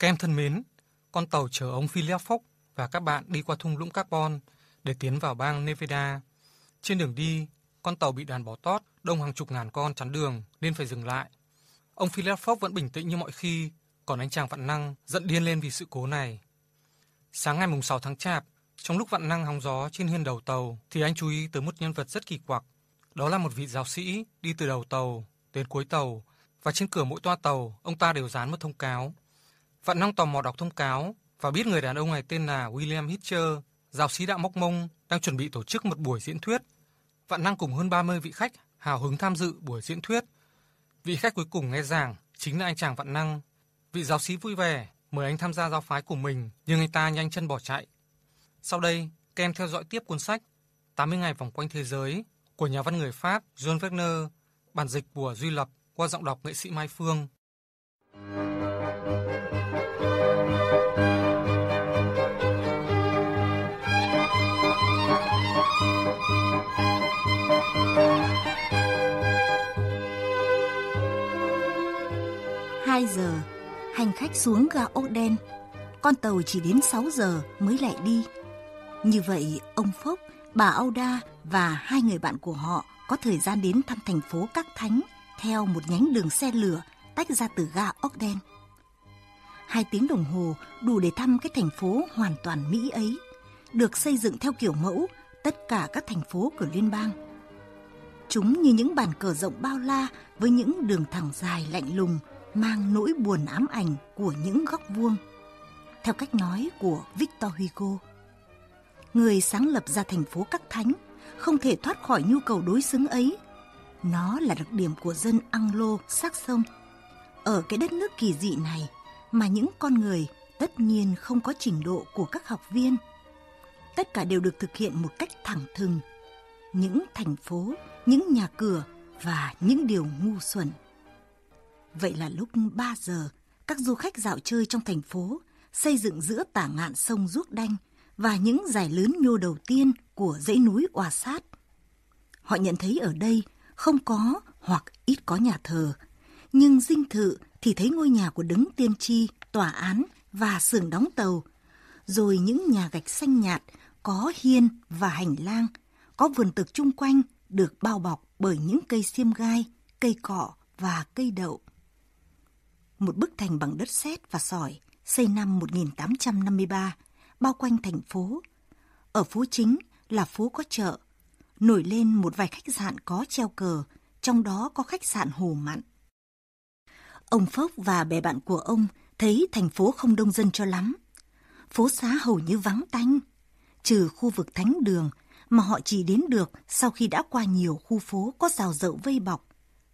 Các em thân mến, con tàu chở ông Philip Fox và các bạn đi qua thung lũng Carbon để tiến vào bang Nevada. Trên đường đi, con tàu bị đàn bò tót đông hàng chục ngàn con chắn đường nên phải dừng lại. Ông Philip Fox vẫn bình tĩnh như mọi khi, còn anh chàng Vạn Năng giận điên lên vì sự cố này. Sáng ngày mùng 6 tháng Chạp, trong lúc Vạn Năng hóng gió trên hiên đầu tàu thì anh chú ý tới một nhân vật rất kỳ quặc. Đó là một vị giáo sĩ đi từ đầu tàu đến cuối tàu và trên cửa mỗi toa tàu ông ta đều dán một thông cáo. Vạn Năng tò mò đọc thông cáo và biết người đàn ông này tên là William Hitcher, giáo sĩ đạo Móc Mông đang chuẩn bị tổ chức một buổi diễn thuyết. Vạn Năng cùng hơn 30 vị khách hào hứng tham dự buổi diễn thuyết. Vị khách cuối cùng nghe giảng chính là anh chàng Vạn Năng. Vị giáo sĩ vui vẻ mời anh tham gia giáo phái của mình nhưng anh ta nhanh chân bỏ chạy. Sau đây, các em theo dõi tiếp cuốn sách 80 ngày vòng quanh thế giới của nhà văn người Pháp John Wagner, bản dịch của Duy Lập qua giọng đọc nghệ sĩ Mai Phương. Hai giờ, hành khách xuống ga ốc đen. Con tàu chỉ đến 6 giờ mới lại đi. Như vậy, ông Phúc, bà Auda và hai người bạn của họ có thời gian đến thăm thành phố Các Thánh theo một nhánh đường xe lửa tách ra từ ga Ogden. Hai tiếng đồng hồ đủ để thăm cái thành phố hoàn toàn Mỹ ấy, được xây dựng theo kiểu mẫu tất cả các thành phố của liên bang. Chúng như những bàn cờ rộng bao la với những đường thẳng dài lạnh lùng mang nỗi buồn ám ảnh của những góc vuông. Theo cách nói của Victor Hugo, người sáng lập ra thành phố các thánh không thể thoát khỏi nhu cầu đối xứng ấy. Nó là đặc điểm của dân Anglo-Saxon. Ở cái đất nước kỳ dị này mà những con người tất nhiên không có trình độ của các học viên. Tất cả đều được thực hiện một cách thẳng thừng. Những thành phố, những nhà cửa và những điều ngu xuẩn. Vậy là lúc 3 giờ, các du khách dạo chơi trong thành phố xây dựng giữa tả ngạn sông Ruốc Đanh và những dải lớn nhô đầu tiên của dãy núi Oà Sát. Họ nhận thấy ở đây không có hoặc ít có nhà thờ, nhưng dinh thự thì thấy ngôi nhà của đấng tiên tri, tòa án và xưởng đóng tàu, rồi những nhà gạch xanh nhạt có hiên và hành lang, có vườn tược chung quanh được bao bọc bởi những cây xiêm gai, cây cọ và cây đậu. Một bức thành bằng đất sét và sỏi xây năm 1853 bao quanh thành phố. Ở phố chính là phố có chợ, nổi lên một vài khách sạn có treo cờ, trong đó có khách sạn Hồ Mặn. Ông Phốc và bè bạn của ông thấy thành phố không đông dân cho lắm. Phố xá hầu như vắng tanh, trừ khu vực thánh đường mà họ chỉ đến được sau khi đã qua nhiều khu phố có rào rậu vây bọc.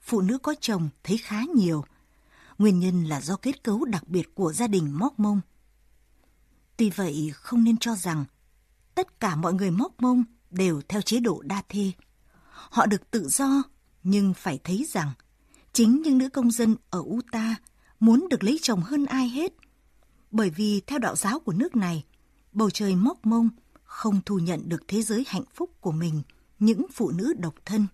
Phụ nữ có chồng thấy khá nhiều. Nguyên nhân là do kết cấu đặc biệt của gia đình Móc Mông. Tuy vậy không nên cho rằng tất cả mọi người Móc Mông đều theo chế độ đa thê. Họ được tự do, nhưng phải thấy rằng chính những nữ công dân ở Utah muốn được lấy chồng hơn ai hết. Bởi vì theo đạo giáo của nước này, bầu trời móc mông không thu nhận được thế giới hạnh phúc của mình những phụ nữ độc thân.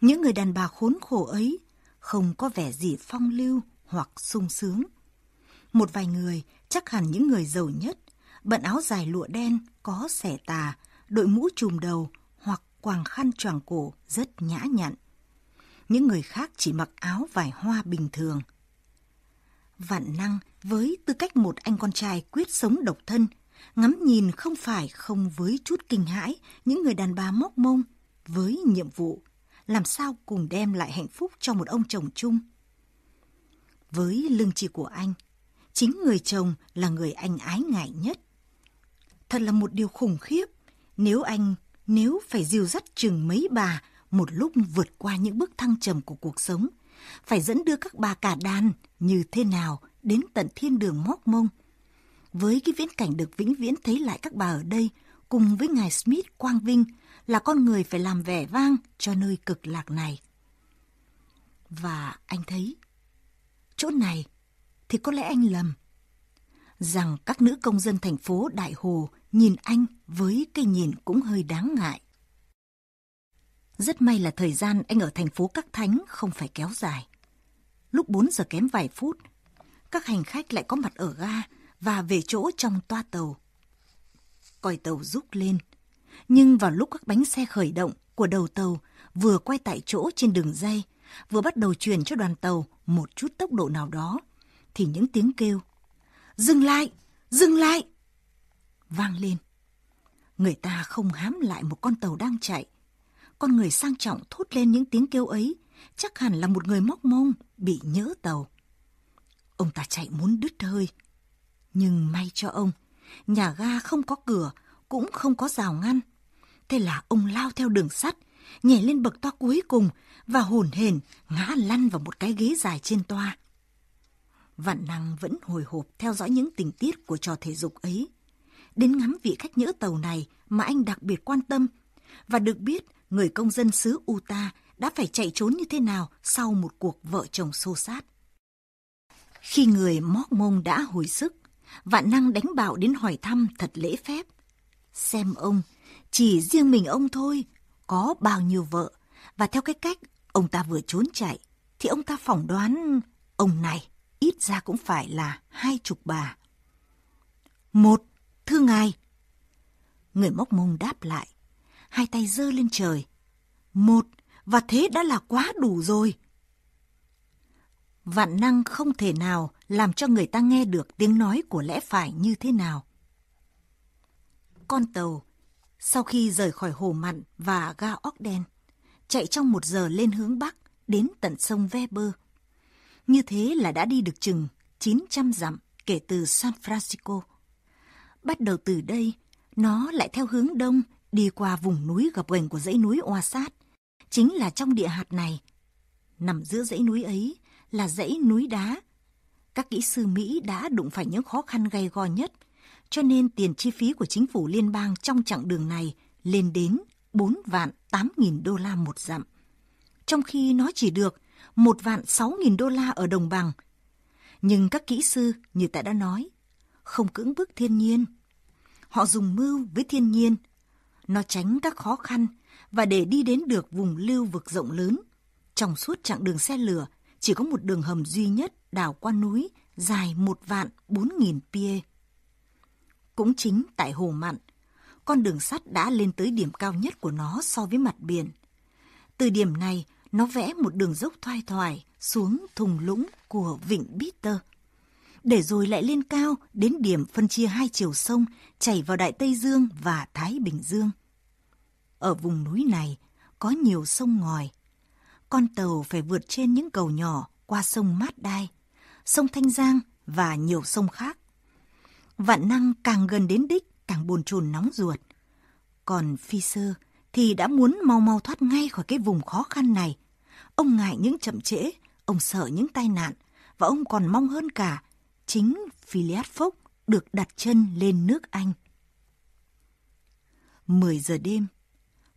Những người đàn bà khốn khổ ấy không có vẻ gì phong lưu hoặc sung sướng. Một vài người, chắc hẳn những người giàu nhất, bận áo dài lụa đen có xẻ tà, đội mũ trùm đầu hoặc quàng khăn choàng cổ rất nhã nhặn. Những người khác chỉ mặc áo vải hoa bình thường. Vạn năng với tư cách một anh con trai quyết sống độc thân, ngắm nhìn không phải không với chút kinh hãi những người đàn bà móc mông với nhiệm vụ làm sao cùng đem lại hạnh phúc cho một ông chồng chung. Với lương tri của anh, chính người chồng là người anh ái ngại nhất. Thật là một điều khủng khiếp nếu anh, nếu phải dìu dắt chừng mấy bà một lúc vượt qua những bước thăng trầm của cuộc sống, phải dẫn đưa các bà cả đàn như thế nào đến tận thiên đường móc mông. Với cái viễn cảnh được vĩnh viễn thấy lại các bà ở đây, cùng với ngài Smith quang vinh, là con người phải làm vẻ vang cho nơi cực lạc này. Và anh thấy, chỗ này thì có lẽ anh lầm. Rằng các nữ công dân thành phố Đại Hồ nhìn anh với cái nhìn cũng hơi đáng ngại. Rất may là thời gian anh ở thành phố Các Thánh không phải kéo dài. Lúc 4 giờ kém vài phút, các hành khách lại có mặt ở ga và về chỗ trong toa tàu. Còi tàu rúc lên, nhưng vào lúc các bánh xe khởi động của đầu tàu vừa quay tại chỗ trên đường dây, vừa bắt đầu truyền cho đoàn tàu một chút tốc độ nào đó, thì những tiếng kêu Dừng lại! Dừng lại! Vang lên. Người ta không hám lại một con tàu đang chạy. Con người sang trọng thốt lên những tiếng kêu ấy, chắc hẳn là một người móc mông bị nhỡ tàu. Ông ta chạy muốn đứt hơi. Nhưng may cho ông, nhà ga không có cửa, cũng không có rào ngăn. Thế là ông lao theo đường sắt, nhảy lên bậc toa cuối cùng và hồn hển ngã lăn vào một cái ghế dài trên toa. Vạn năng vẫn hồi hộp theo dõi những tình tiết của trò thể dục ấy. Đến ngắm vị khách nhỡ tàu này mà anh đặc biệt quan tâm. Và được biết người công dân xứ Utah đã phải chạy trốn như thế nào sau một cuộc vợ chồng xô sát. Khi người móc mông đã hồi sức, vạn năng đánh bạo đến hỏi thăm thật lễ phép. Xem ông, chỉ riêng mình ông thôi, có bao nhiêu vợ, và theo cái cách ông ta vừa trốn chạy, thì ông ta phỏng đoán ông này ít ra cũng phải là hai chục bà. Một, thưa ngài. Người móc mông đáp lại, hai tay giơ lên trời. Một, và thế đã là quá đủ rồi. Vạn năng không thể nào làm cho người ta nghe được tiếng nói của lẽ phải như thế nào. Con tàu, sau khi rời khỏi hồ mặn và ga óc đen, chạy trong một giờ lên hướng Bắc đến tận sông Ve Bơ. Như thế là đã đi được chừng 900 dặm kể từ San Francisco. Bắt đầu từ đây, nó lại theo hướng đông đi qua vùng núi gập ghềnh của dãy núi Oa Sát. Chính là trong địa hạt này. Nằm giữa dãy núi ấy là dãy núi đá. Các kỹ sư Mỹ đã đụng phải những khó khăn gay go nhất, cho nên tiền chi phí của chính phủ liên bang trong chặng đường này lên đến 4 vạn 8 nghìn đô la một dặm. Trong khi nó chỉ được 1 vạn 6 nghìn đô la ở đồng bằng. Nhưng các kỹ sư, như ta đã nói, không cưỡng bức thiên nhiên. Họ dùng mưu với thiên nhiên. Nó tránh các khó khăn và để đi đến được vùng lưu vực rộng lớn. Trong suốt chặng đường xe lửa, chỉ có một đường hầm duy nhất đào qua núi dài một vạn bốn nghìn pie. Cũng chính tại Hồ Mặn, con đường sắt đã lên tới điểm cao nhất của nó so với mặt biển. Từ điểm này, nó vẽ một đường dốc thoai thoải xuống thùng lũng của vịnh Bitter. Để rồi lại lên cao đến điểm phân chia hai chiều sông chảy vào Đại Tây Dương và Thái Bình Dương. Ở vùng núi này có nhiều sông ngòi. Con tàu phải vượt trên những cầu nhỏ qua sông Mát Đai, sông Thanh Giang và nhiều sông khác. Vạn năng càng gần đến đích càng bồn chồn nóng ruột. Còn phi sơ thì đã muốn mau mau thoát ngay khỏi cái vùng khó khăn này. Ông ngại những chậm trễ, ông sợ những tai nạn, và ông còn mong hơn cả chính Phileas Fogg được đặt chân lên nước Anh. 10 giờ đêm,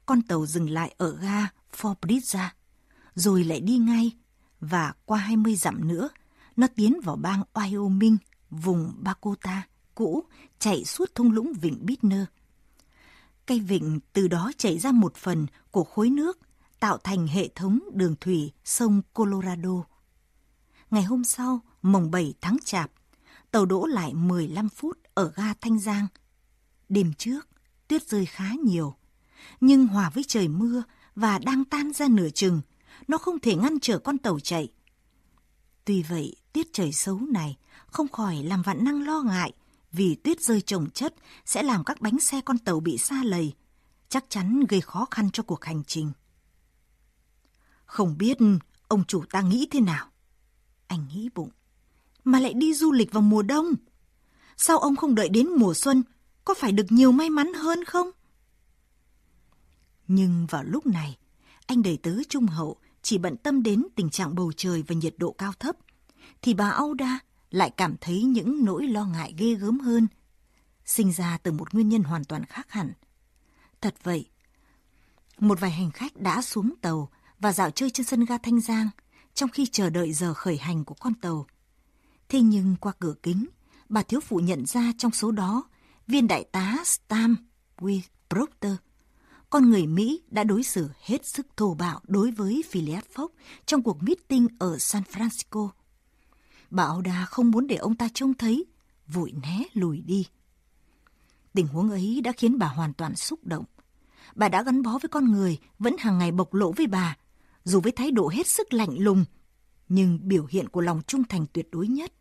con tàu dừng lại ở ga Forbridge, rồi lại đi ngay, và qua 20 dặm nữa, nó tiến vào bang Wyoming, vùng Dakota cũ, chạy suốt thung lũng vịnh Bitner. Cây vịnh từ đó chảy ra một phần của khối nước, tạo thành hệ thống đường thủy sông Colorado. Ngày hôm sau, mồng 7 tháng Chạp, tàu đỗ lại 15 phút ở ga Thanh Giang. Đêm trước, tuyết rơi khá nhiều, nhưng hòa với trời mưa và đang tan ra nửa chừng, nó không thể ngăn trở con tàu chạy. Tuy vậy, tiết trời xấu này không khỏi làm vạn năng lo ngại vì tuyết rơi trồng chất sẽ làm các bánh xe con tàu bị xa lầy, chắc chắn gây khó khăn cho cuộc hành trình. Không biết ông chủ ta nghĩ thế nào? Anh nghĩ bụng. Mà lại đi du lịch vào mùa đông. Sao ông không đợi đến mùa xuân? Có phải được nhiều may mắn hơn không? Nhưng vào lúc này, anh đầy tớ trung hậu chỉ bận tâm đến tình trạng bầu trời và nhiệt độ cao thấp, thì bà Auda lại cảm thấy những nỗi lo ngại ghê gớm hơn, sinh ra từ một nguyên nhân hoàn toàn khác hẳn. Thật vậy, một vài hành khách đã xuống tàu và dạo chơi trên sân ga Thanh Giang trong khi chờ đợi giờ khởi hành của con tàu. Thế nhưng qua cửa kính, bà thiếu phụ nhận ra trong số đó viên đại tá Stam W. Proctor, con người Mỹ đã đối xử hết sức thô bạo đối với Phileas Fogg trong cuộc meeting ở San Francisco bà Đà không muốn để ông ta trông thấy, vội né lùi đi. Tình huống ấy đã khiến bà hoàn toàn xúc động. Bà đã gắn bó với con người, vẫn hàng ngày bộc lộ với bà, dù với thái độ hết sức lạnh lùng, nhưng biểu hiện của lòng trung thành tuyệt đối nhất.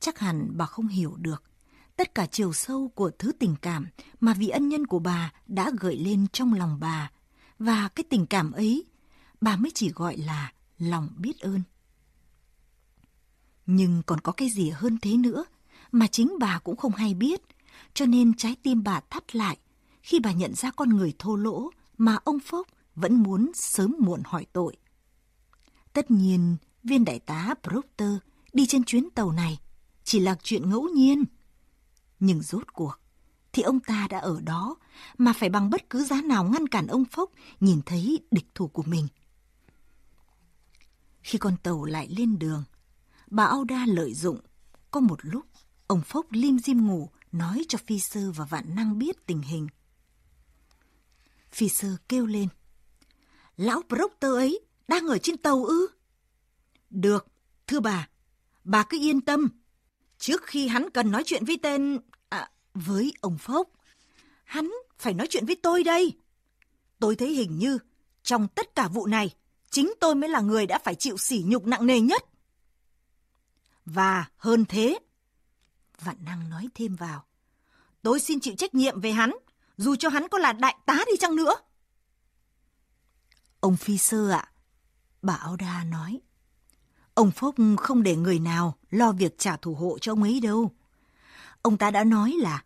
Chắc hẳn bà không hiểu được tất cả chiều sâu của thứ tình cảm mà vị ân nhân của bà đã gợi lên trong lòng bà. Và cái tình cảm ấy, bà mới chỉ gọi là lòng biết ơn. Nhưng còn có cái gì hơn thế nữa mà chính bà cũng không hay biết, cho nên trái tim bà thắt lại khi bà nhận ra con người thô lỗ mà ông Phúc vẫn muốn sớm muộn hỏi tội. Tất nhiên, viên đại tá Proctor đi trên chuyến tàu này chỉ là chuyện ngẫu nhiên. Nhưng rốt cuộc, thì ông ta đã ở đó mà phải bằng bất cứ giá nào ngăn cản ông Phúc nhìn thấy địch thủ của mình. Khi con tàu lại lên đường, bà Auda lợi dụng. Có một lúc, ông Phốc lim dim ngủ nói cho phi sơ và vạn năng biết tình hình. Phi sơ kêu lên. Lão Proctor ấy đang ở trên tàu ư? Được, thưa bà, bà cứ yên tâm. Trước khi hắn cần nói chuyện với tên... À, với ông Phốc, hắn phải nói chuyện với tôi đây. Tôi thấy hình như trong tất cả vụ này, chính tôi mới là người đã phải chịu sỉ nhục nặng nề nhất. Và hơn thế, Vạn Năng nói thêm vào, tôi xin chịu trách nhiệm về hắn, dù cho hắn có là đại tá đi chăng nữa. Ông Phi Sơ ạ, bà Áo Đa nói, ông Phúc không để người nào lo việc trả thù hộ cho ông ấy đâu. Ông ta đã nói là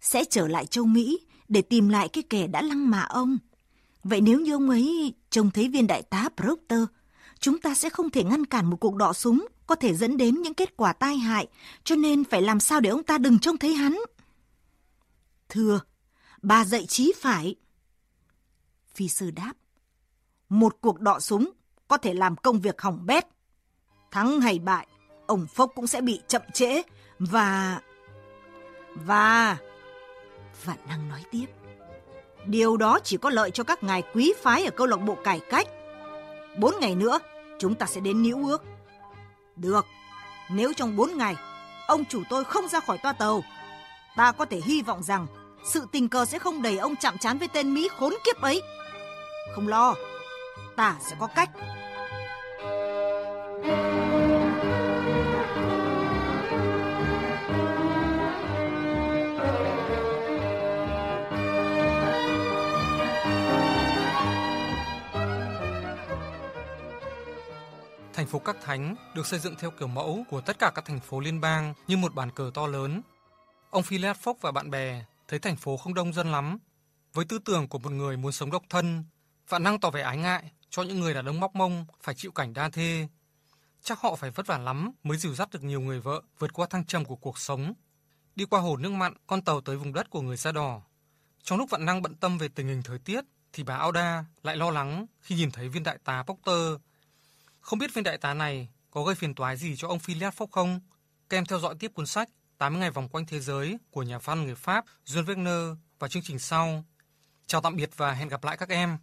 sẽ trở lại châu Mỹ để tìm lại cái kẻ đã lăng mạ ông. Vậy nếu như ông ấy trông thấy viên đại tá Proctor, chúng ta sẽ không thể ngăn cản một cuộc đọ súng có thể dẫn đến những kết quả tai hại, cho nên phải làm sao để ông ta đừng trông thấy hắn. Thưa, bà dạy trí phải. Phi sư đáp, một cuộc đọ súng có thể làm công việc hỏng bét. Thắng hay bại, ông Phốc cũng sẽ bị chậm trễ và... Và... Vạn năng nói tiếp. Điều đó chỉ có lợi cho các ngài quý phái ở câu lạc bộ cải cách. Bốn ngày nữa, chúng ta sẽ đến Nữ ước. Được, nếu trong bốn ngày, ông chủ tôi không ra khỏi toa tàu, ta có thể hy vọng rằng sự tình cờ sẽ không đẩy ông chạm trán với tên Mỹ khốn kiếp ấy. Không lo, ta sẽ có cách. Thành phố Các Thánh được xây dựng theo kiểu mẫu của tất cả các thành phố liên bang như một bàn cờ to lớn. Ông Philip Fox và bạn bè thấy thành phố không đông dân lắm. Với tư tưởng của một người muốn sống độc thân, Vạn Năng tỏ vẻ ái ngại cho những người đàn ông móc mông phải chịu cảnh đa thê. Chắc họ phải vất vả lắm mới dìu dắt được nhiều người vợ vượt qua thăng trầm của cuộc sống. Đi qua hồ nước mặn, con tàu tới vùng đất của người da đỏ. Trong lúc Vạn Năng bận tâm về tình hình thời tiết, thì bà Auda lại lo lắng khi nhìn thấy viên đại tá Potter không biết viên đại tá này có gây phiền toái gì cho ông Phileas Fogg không? em theo dõi tiếp cuốn sách 80 ngày vòng quanh thế giới của nhà văn người Pháp Jules Verne và chương trình sau. Chào tạm biệt và hẹn gặp lại các em.